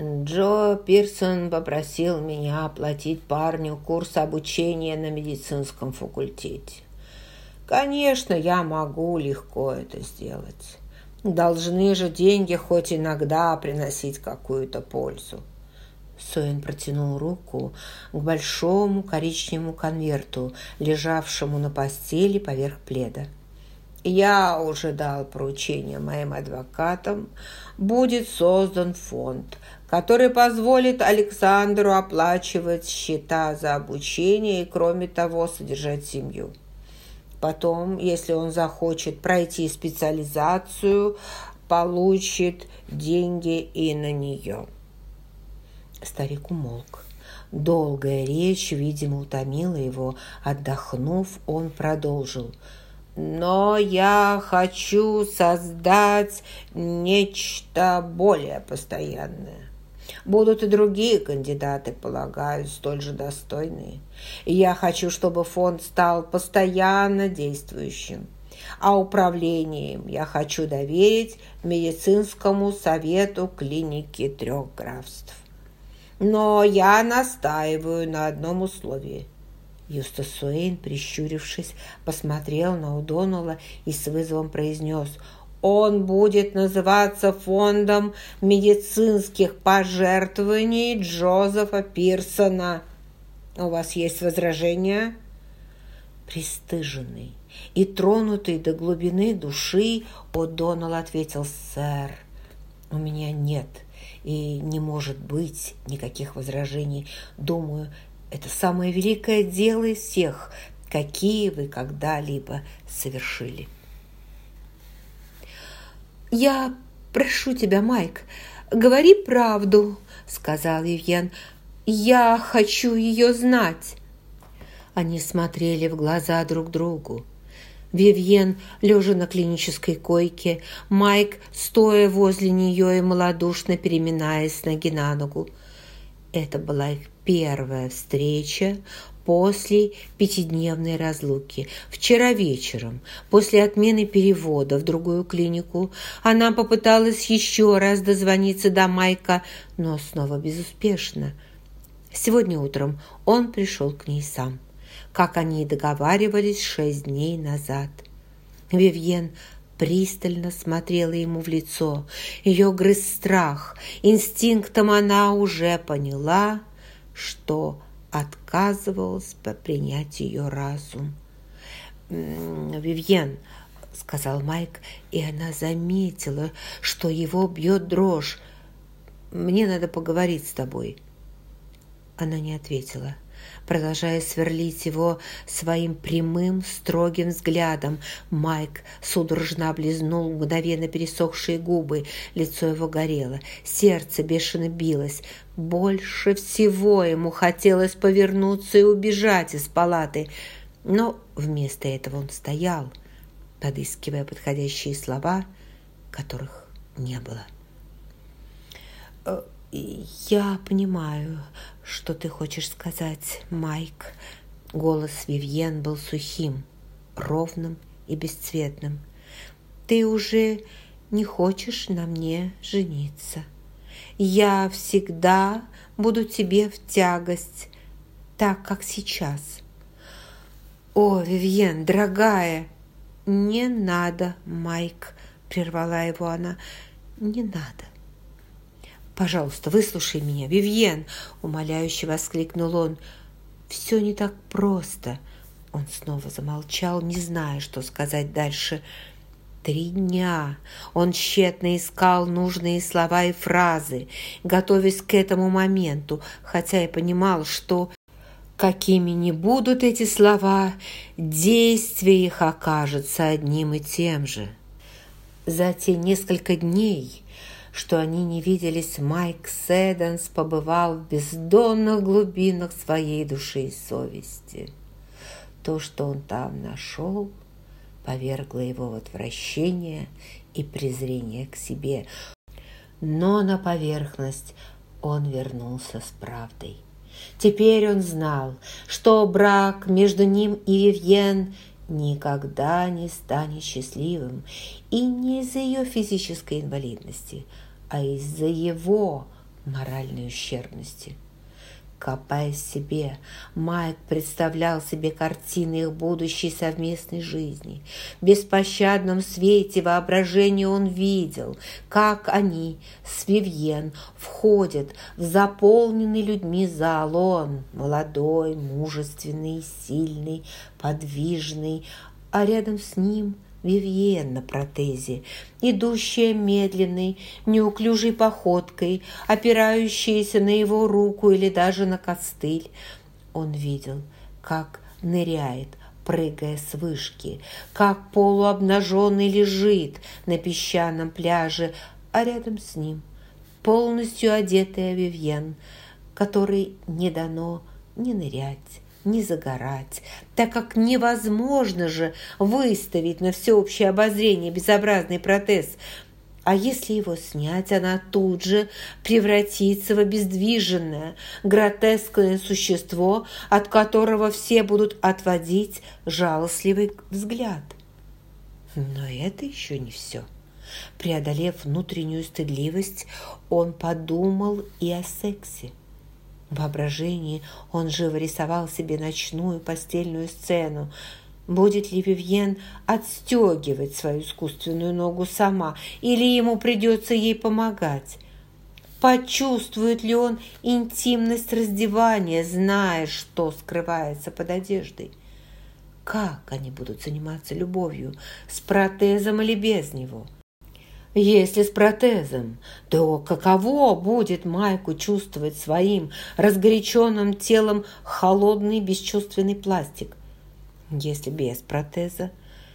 Джо Пирсон попросил меня оплатить парню курс обучения на медицинском факультете. Конечно, я могу легко это сделать. Должны же деньги хоть иногда приносить какую-то пользу. Соин протянул руку к большому коричневому конверту, лежавшему на постели поверх пледа. Я уже дал поручение моим адвокатам. Будет создан фонд, который позволит Александру оплачивать счета за обучение и, кроме того, содержать семью. Потом, если он захочет пройти специализацию, получит деньги и на нее. Старик умолк. Долгая речь, видимо, утомила его. Отдохнув, он продолжил. «Но я хочу создать нечто более постоянное. Будут и другие кандидаты, полагаю, столь же достойные. я хочу, чтобы фонд стал постоянно действующим. А управлением я хочу доверить медицинскому совету клиники трех графств. Но я настаиваю на одном условии. Юстас Суэйн, прищурившись, посмотрел на Удонала и с вызовом произнес «Он будет называться фондом медицинских пожертвований Джозефа Пирсона. У вас есть возражения?» Пристыженный и тронутый до глубины души, О'Доннелл ответил «Сэр, у меня нет и не может быть никаких возражений. Думаю, это самое великое дело из всех, какие вы когда-либо совершили. «Я прошу тебя, Майк, говори правду», — сказал Евген. «Я хочу ее знать». Они смотрели в глаза друг другу. Вивьен, лежа на клинической койке, Майк, стоя возле нее и малодушно переминаясь с ноги на ногу. Это была их первая встреча после пятидневной разлуки. Вчера вечером, после отмены перевода в другую клинику, она попыталась еще раз дозвониться до Майка, но снова безуспешно. Сегодня утром он пришел к ней сам как они и договаривались шесть дней назад. Вивьен пристально смотрела ему в лицо. Ее грыз страх. Инстинктом она уже поняла, что отказывалась принять ее разум. «Вивьен», — сказал Майк, и она заметила, что его бьет дрожь. «Мне надо поговорить с тобой». Она не ответила продолжая сверлить его своим прямым, строгим взглядом. Майк судорожно облизнул мгновенно пересохшие губы, лицо его горело, сердце бешено билось. Больше всего ему хотелось повернуться и убежать из палаты, но вместо этого он стоял, подыскивая подходящие слова, которых не было. «Э, «Я понимаю, что ты хочешь сказать, Майк?» Голос Вивьен был сухим, ровным и бесцветным. «Ты уже не хочешь на мне жениться. Я всегда буду тебе в тягость, так, как сейчас». «О, Вивьен, дорогая!» «Не надо, Майк!» – прервала его она. «Не надо. «Пожалуйста, выслушай меня, Вивьен!» – умоляюще воскликнул он. «Все не так просто!» Он снова замолчал, не зная, что сказать дальше. Три дня он тщетно искал нужные слова и фразы, готовясь к этому моменту, хотя и понимал, что какими ни будут эти слова, действие их окажется одним и тем же. За те несколько дней, что они не виделись, Майк Седенс побывал в бездонных глубинах своей души и совести. То, что он там нашел, повергло его в отвращение и презрение к себе. Но на поверхность он вернулся с правдой. Теперь он знал, что брак между ним и Вивьен никогда не станет счастливым, и не из-за ее физической инвалидности, а из-за его моральной ущербности. Копаясь себе, Майк представлял себе картины их будущей совместной жизни. В беспощадном свете воображения он видел, как они с Вивьен входят в заполненный людьми зал. Он молодой, мужественный, сильный, подвижный, а рядом с ним – Вивьен на протезе, идущая медленной, неуклюжей походкой, опирающаяся на его руку или даже на костыль. Он видел, как ныряет, прыгая с вышки, как полуобнаженный лежит на песчаном пляже, а рядом с ним полностью одетая Вивьен, которой не дано ни нырять, не загорать, так как невозможно же выставить на всеобщее обозрение безобразный протез. А если его снять, она тут же превратится в обездвиженное, гротескное существо, от которого все будут отводить жалостливый взгляд. Но это еще не все. Преодолев внутреннюю стыдливость, он подумал и о сексе – в воображении он живо рисовал себе ночную постельную сцену. Будет ли Вивьен отстегивать свою искусственную ногу сама, или ему придется ей помогать? Почувствует ли он интимность раздевания, зная, что скрывается под одеждой? Как они будут заниматься любовью, с протезом или без него? Если с протезом, то каково будет Майку чувствовать своим разгоряченным телом холодный бесчувственный пластик? Если без протеза,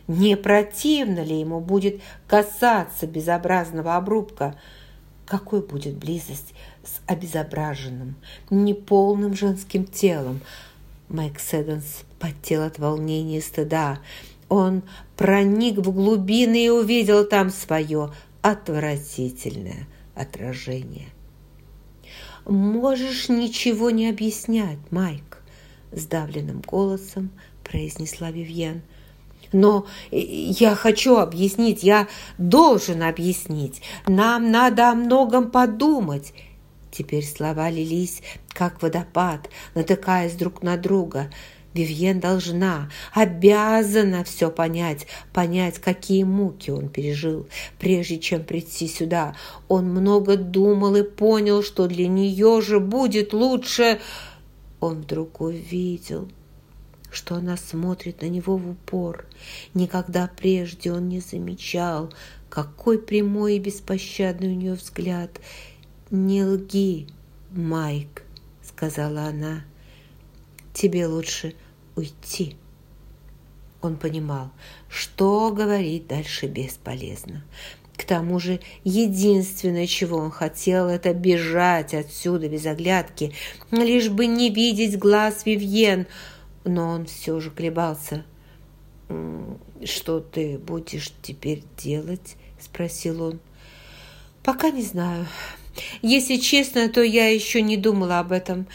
не противно ли ему будет касаться безобразного обрубка? Какой будет близость с обезображенным, неполным женским телом? Майк Седенс потел от волнения и стыда. Он проник в глубины и увидел там свое отвратительное отражение. «Можешь ничего не объяснять, Майк», – сдавленным голосом произнесла Вивьен. «Но я хочу объяснить, я должен объяснить. Нам надо о многом подумать». Теперь слова лились, как водопад, натыкаясь друг на друга – Вивьен должна, обязана все понять, понять, какие муки он пережил, прежде чем прийти сюда. Он много думал и понял, что для нее же будет лучше. Он вдруг увидел, что она смотрит на него в упор. Никогда прежде он не замечал, какой прямой и беспощадный у нее взгляд. «Не лги, Майк», — сказала она. «Тебе лучше уйти. Он понимал, что говорить дальше бесполезно. К тому же единственное, чего он хотел, это бежать отсюда без оглядки, лишь бы не видеть глаз Вивьен. Но он все же колебался. «Что ты будешь теперь делать?» – спросил он. «Пока не знаю. Если честно, то я еще не думала об этом.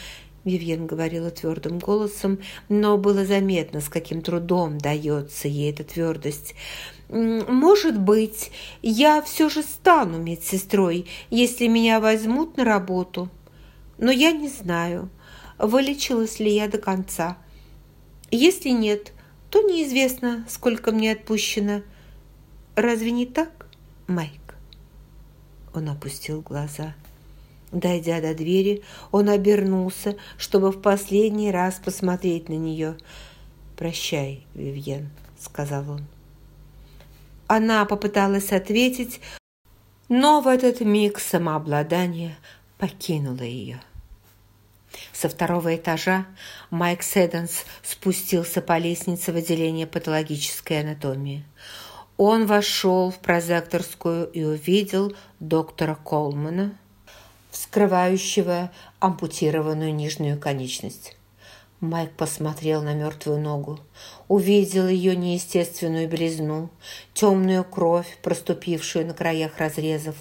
Вивьен говорила твердым голосом, но было заметно, с каким трудом дается ей эта твердость. «Может быть, я все же стану медсестрой, если меня возьмут на работу. Но я не знаю, вылечилась ли я до конца. Если нет, то неизвестно, сколько мне отпущено. Разве не так, Майк?» Он опустил глаза. Дойдя до двери, он обернулся, чтобы в последний раз посмотреть на нее. «Прощай, Вивьен», — сказал он. Она попыталась ответить, но в этот миг самообладание покинуло ее. Со второго этажа Майк Седенс спустился по лестнице в отделение патологической анатомии. Он вошел в прозекторскую и увидел доктора Колмана, вскрывающего ампутированную нижнюю конечность. Майк посмотрел на мертвую ногу, увидел ее неестественную белизну, темную кровь, проступившую на краях разрезов.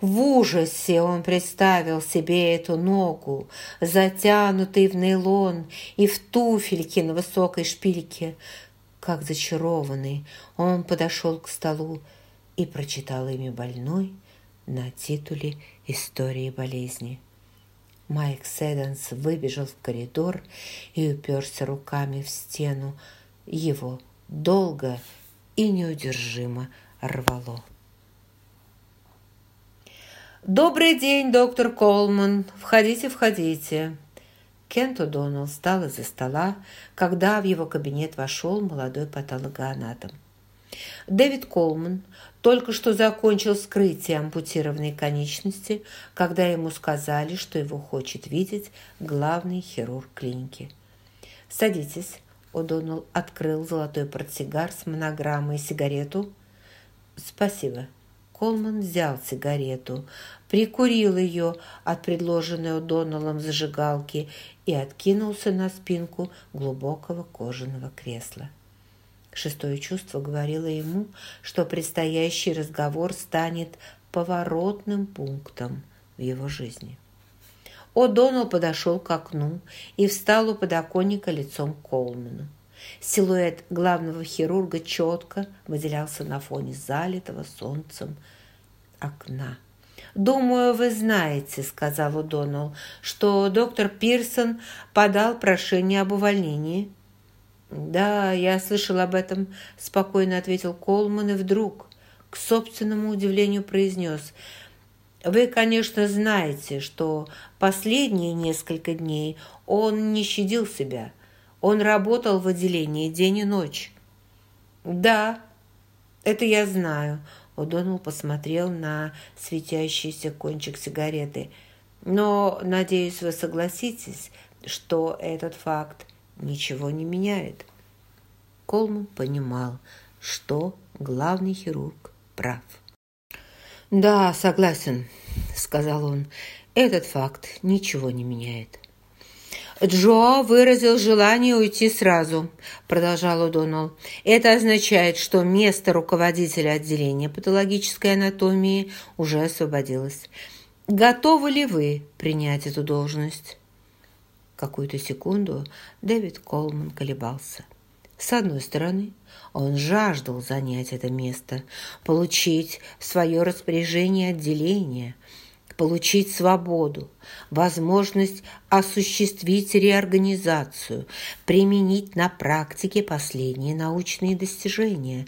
В ужасе он представил себе эту ногу, затянутый в нейлон и в туфельке на высокой шпильке. Как зачарованный, он подошел к столу и прочитал имя больной – на титуле истории болезни. Майк Седенс выбежал в коридор и уперся руками в стену. Его долго и неудержимо рвало. «Добрый день, доктор Колман. Входите, входите». Кент О'Доннелл встал из-за стола, когда в его кабинет вошел молодой патологоанатом. Дэвид Колман только что закончил вскрытие ампутированной конечности, когда ему сказали, что его хочет видеть главный хирург клиники. «Садитесь», – О'Доннелл открыл золотой портсигар с монограммой сигарету. «Спасибо». Колман взял сигарету, прикурил ее от предложенной О'Доннеллом зажигалки и откинулся на спинку глубокого кожаного кресла. Шестое чувство говорило ему, что предстоящий разговор станет поворотным пунктом в его жизни. О'Доннелл подошел к окну и встал у подоконника лицом к Колману. Силуэт главного хирурга четко выделялся на фоне залитого солнцем окна. «Думаю, вы знаете, — сказал О'Доннелл, — что доктор Пирсон подал прошение об увольнении». «Да, я слышал об этом», – спокойно ответил Колман и вдруг, к собственному удивлению, произнес. «Вы, конечно, знаете, что последние несколько дней он не щадил себя. Он работал в отделении день и ночь». «Да, это я знаю», – О'Доннелл посмотрел на светящийся кончик сигареты. «Но, надеюсь, вы согласитесь, что этот факт ничего не меняет. Колман понимал, что главный хирург прав. «Да, согласен», — сказал он, — «этот факт ничего не меняет». «Джо выразил желание уйти сразу», – продолжал О'Доннелл. «Это означает, что место руководителя отделения патологической анатомии уже освободилось. Готовы ли вы принять эту должность?» Какую-то секунду Дэвид Колман колебался. С одной стороны, он жаждал занять это место, получить в свое распоряжение отделение, получить свободу, возможность осуществить реорганизацию, применить на практике последние научные достижения,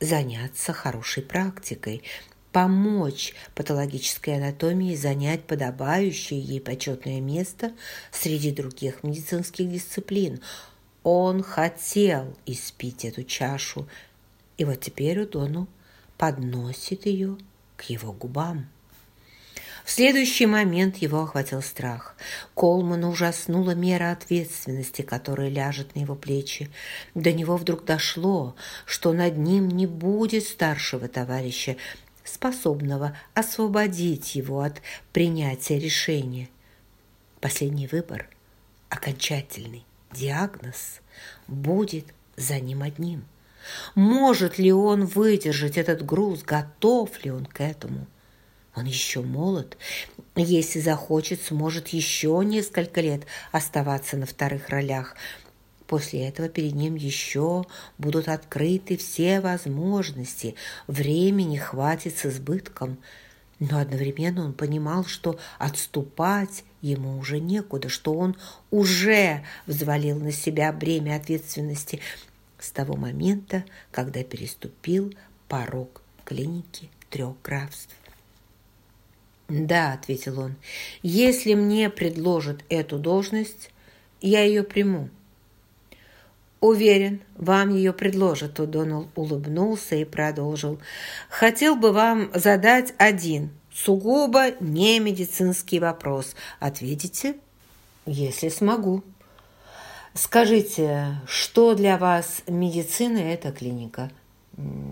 заняться хорошей практикой, помочь патологической анатомии занять подобающее ей почетное место среди других медицинских дисциплин. Он хотел испить эту чашу, и вот теперь Удону подносит ее к его губам. В следующий момент его охватил страх. Колмана ужаснула мера ответственности, которая ляжет на его плечи. До него вдруг дошло, что над ним не будет старшего товарища, способного освободить его от принятия решения. Последний выбор, окончательный диагноз, будет за ним одним. Может ли он выдержать этот груз, готов ли он к этому? Он еще молод, если захочет, сможет еще несколько лет оставаться на вторых ролях – После этого перед ним еще будут открыты все возможности, времени хватит с избытком. Но одновременно он понимал, что отступать ему уже некуда, что он уже взвалил на себя бремя ответственности с того момента, когда переступил порог клиники трех графств. «Да», — ответил он, — «если мне предложат эту должность, я ее приму». «Уверен, вам ее предложат», – О'Доннелл улыбнулся и продолжил. «Хотел бы вам задать один, сугубо не медицинский вопрос. Ответите?» «Если смогу». «Скажите, что для вас медицина – это клиника?»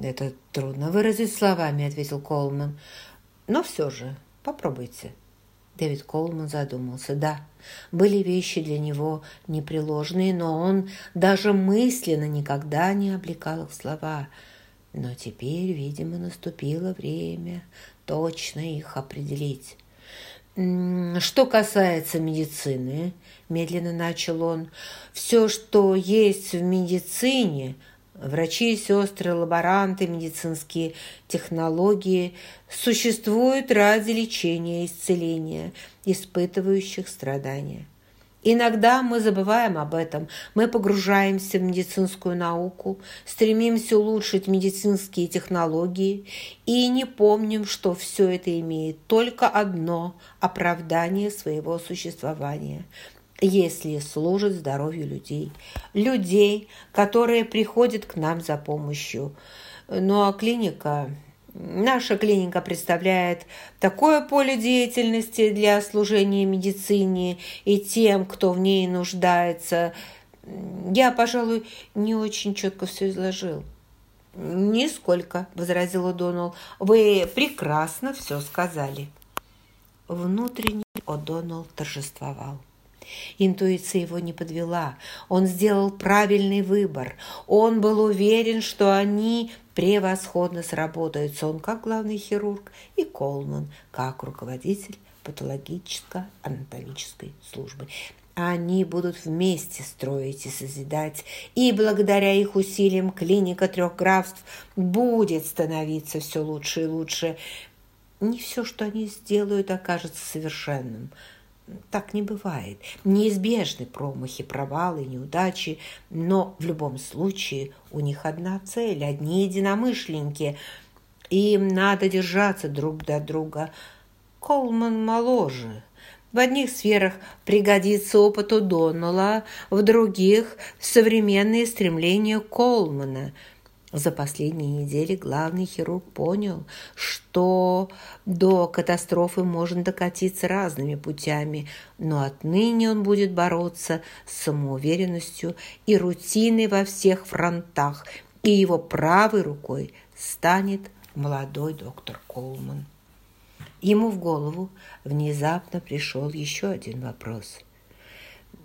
«Это трудно выразить словами», – ответил Колман. «Но все же попробуйте». Дэвид Колман задумался. Да, были вещи для него непреложные, но он даже мысленно никогда не облекал их слова. Но теперь, видимо, наступило время точно их определить. «Что касается медицины», – медленно начал он, – «все, что есть в медицине, Врачи, сестры, лаборанты, медицинские технологии существуют ради лечения и исцеления испытывающих страдания. Иногда мы забываем об этом. Мы погружаемся в медицинскую науку, стремимся улучшить медицинские технологии и не помним, что все это имеет только одно оправдание своего существования если служит здоровью людей. Людей, которые приходят к нам за помощью. Ну а клиника Наша клиника представляет такое поле деятельности для служения медицине и тем, кто в ней нуждается. Я, пожалуй, не очень четко все изложил. «Нисколько», – возразил О'Доннелл. «Вы прекрасно все сказали». Внутренне О'Доннелл торжествовал. Интуиция его не подвела. Он сделал правильный выбор. Он был уверен, что они превосходно сработаются. Он как главный хирург и Колман как руководитель патологическо-анатомической службы. Они будут вместе строить и созидать, и благодаря их усилиям клиника трех графств будет становиться все лучше и лучше. Не все, что они сделают, окажется совершенным – так не бывает. Неизбежны промахи, провалы, неудачи, но в любом случае у них одна цель, одни единомышленники. Им надо держаться друг до друга. Колман моложе. В одних сферах пригодится опыт у Доннелла, в других – современные стремления Колмана – за последние недели главный хирург понял, что до катастрофы можно докатиться разными путями, но отныне он будет бороться с самоуверенностью и рутиной во всех фронтах, и его правой рукой станет молодой доктор Колман. Ему в голову внезапно пришел еще один вопрос.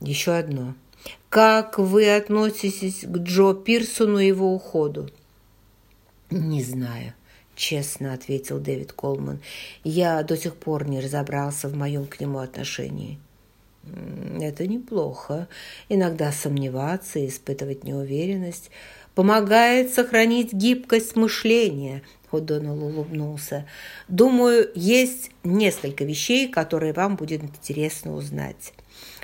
Еще одно – как вы относитесь к Джо Пирсону и его уходу? Не знаю, честно ответил Дэвид Колман. Я до сих пор не разобрался в моем к нему отношении. Это неплохо. Иногда сомневаться и испытывать неуверенность помогает сохранить гибкость мышления. О'Доннелл улыбнулся. «Думаю, есть несколько вещей, которые вам будет интересно узнать.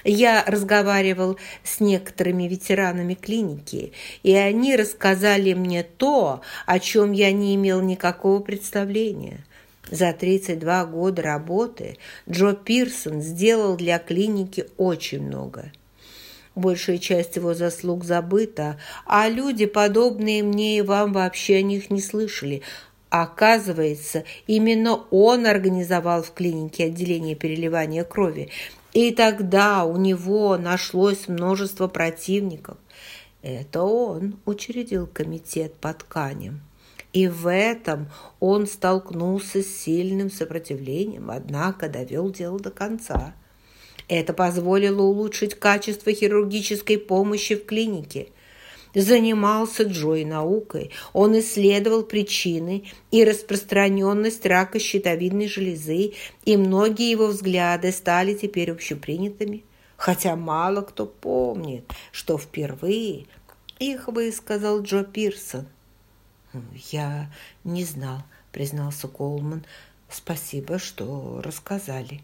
Я разговаривал с некоторыми ветеранами клиники, и они рассказали мне то, о чем я не имел никакого представления. За 32 года работы Джо Пирсон сделал для клиники очень много. Большая часть его заслуг забыта, а люди, подобные мне и вам, вообще о них не слышали. Оказывается, именно он организовал в клинике отделение переливания крови, и тогда у него нашлось множество противников. Это он учредил комитет по тканям. И в этом он столкнулся с сильным сопротивлением, однако довел дело до конца. Это позволило улучшить качество хирургической помощи в клинике – занимался Джой наукой. Он исследовал причины и распространенность рака щитовидной железы, и многие его взгляды стали теперь общепринятыми, хотя мало кто помнит, что впервые их высказал Джо Пирсон. «Я не знал», — признался Колман. «Спасибо, что рассказали».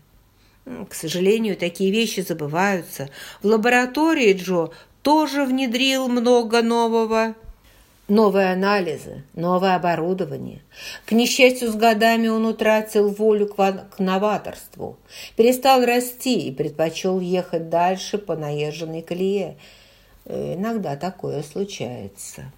К сожалению, такие вещи забываются. В лаборатории Джо тоже внедрил много нового. Новые анализы, новое оборудование. К несчастью, с годами он утратил волю к, новаторству, перестал расти и предпочел ехать дальше по наезженной колее. Иногда такое случается.